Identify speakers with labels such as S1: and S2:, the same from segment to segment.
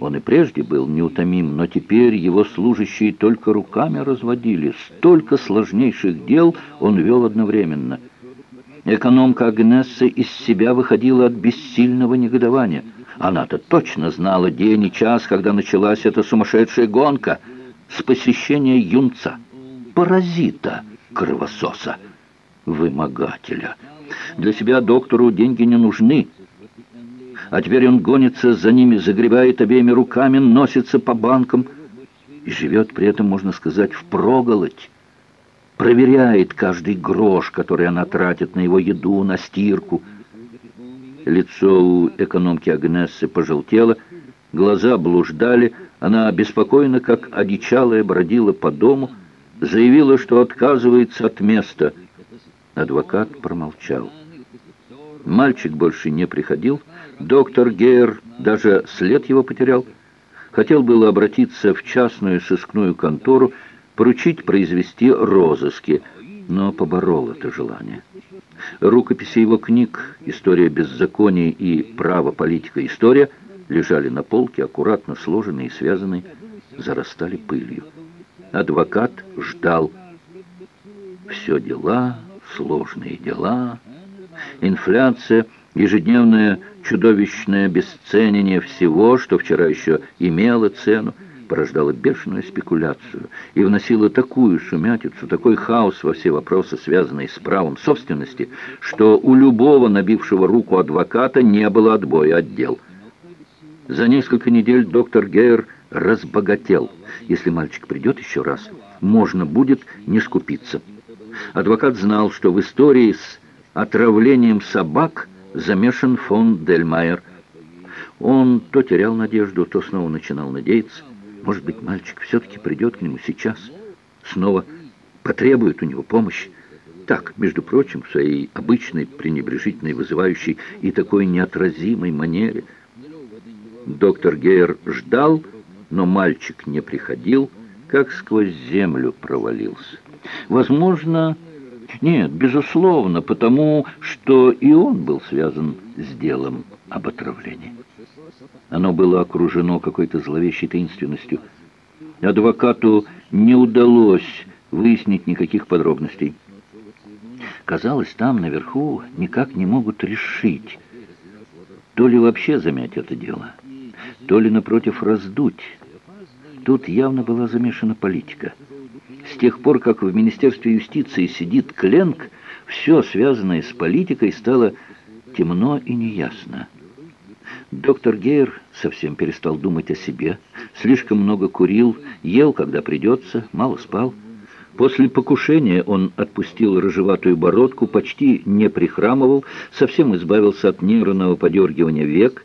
S1: Он и прежде был неутомим, но теперь его служащие только руками разводили. Столько сложнейших дел он вел одновременно. Экономка Агнесса из себя выходила от бессильного негодования. Она-то точно знала день и час, когда началась эта сумасшедшая гонка с посещения юнца, паразита, кровососа, вымогателя. Для себя доктору деньги не нужны, а теперь он гонится за ними, загребает обеими руками, носится по банкам и живет при этом, можно сказать, впроголодь. Проверяет каждый грош, который она тратит на его еду, на стирку. Лицо у экономки Агнессы пожелтело, глаза блуждали, она беспокойно, как одичалая, бродила по дому, заявила, что отказывается от места. Адвокат промолчал. Мальчик больше не приходил, Доктор Гейер даже след его потерял. Хотел было обратиться в частную сыскную контору, поручить произвести розыски, но поборол это желание. Рукописи его книг «История беззакония» и «Право, политика, история» лежали на полке, аккуратно сложенные и связанные, зарастали пылью. Адвокат ждал. Все дела, сложные дела, инфляция – Ежедневное чудовищное бесценение всего, что вчера еще имело цену, порождало бешеную спекуляцию и вносило такую сумятицу, такой хаос во все вопросы, связанные с правом собственности, что у любого набившего руку адвоката не было отбоя от дел. За несколько недель доктор Гейер разбогател. Если мальчик придет еще раз, можно будет не скупиться. Адвокат знал, что в истории с отравлением собак – замешан фон Дельмайер. Он то терял надежду, то снова начинал надеяться. Может быть, мальчик все-таки придет к нему сейчас, снова потребует у него помощи. Так, между прочим, в своей обычной, пренебрежительной, вызывающей и такой неотразимой манере. Доктор Гейер ждал, но мальчик не приходил, как сквозь землю провалился. Возможно, нет, безусловно, потому что и он был связан с делом об отравлении. Оно было окружено какой-то зловещей таинственностью. Адвокату не удалось выяснить никаких подробностей. Казалось, там наверху никак не могут решить, то ли вообще замять это дело, то ли, напротив, раздуть. Тут явно была замешана политика. С тех пор, как в Министерстве юстиции сидит Кленк, все, связанное с политикой, стало темно и неясно. Доктор Гейер совсем перестал думать о себе, слишком много курил, ел, когда придется, мало спал. После покушения он отпустил рыжеватую бородку, почти не прихрамывал, совсем избавился от нервного подергивания век,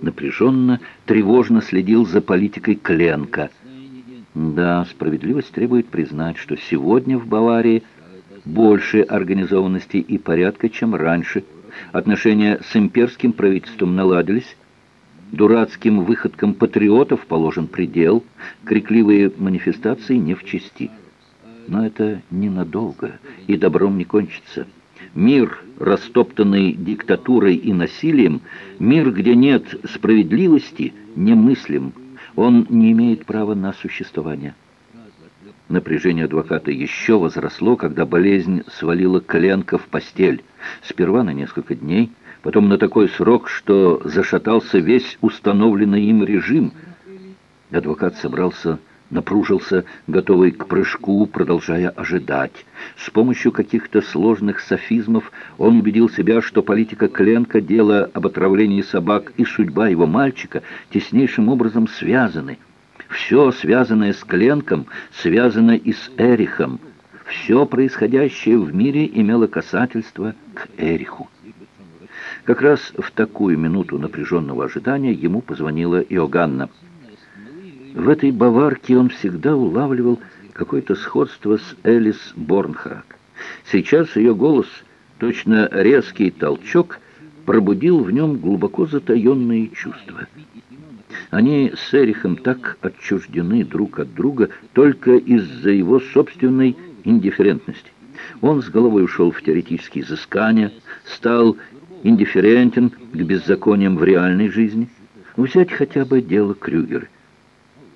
S1: напряженно, тревожно следил за политикой Кленка – да, справедливость требует признать, что сегодня в Баварии больше организованности и порядка, чем раньше. Отношения с имперским правительством наладились, дурацким выходкам патриотов положен предел, крикливые манифестации не в чести. Но это ненадолго, и добром не кончится. Мир, растоптанный диктатурой и насилием, мир, где нет справедливости, немыслим. Он не имеет права на существование. Напряжение адвоката еще возросло, когда болезнь свалила коленка в постель. Сперва на несколько дней, потом на такой срок, что зашатался весь установленный им режим. Адвокат собрался напружился, готовый к прыжку, продолжая ожидать. С помощью каких-то сложных софизмов он убедил себя, что политика Кленка, дело об отравлении собак и судьба его мальчика теснейшим образом связаны. Все, связанное с Кленком, связано и с Эрихом. Все происходящее в мире имело касательство к Эриху. Как раз в такую минуту напряженного ожидания ему позвонила Иоганна. В этой баварке он всегда улавливал какое-то сходство с Элис Борнхак. Сейчас ее голос, точно резкий толчок, пробудил в нем глубоко затаенные чувства. Они с Эрихом так отчуждены друг от друга только из-за его собственной индифферентности. Он с головой ушел в теоретические изыскания, стал индифферентен к беззакониям в реальной жизни – Взять хотя бы дело Крюгера.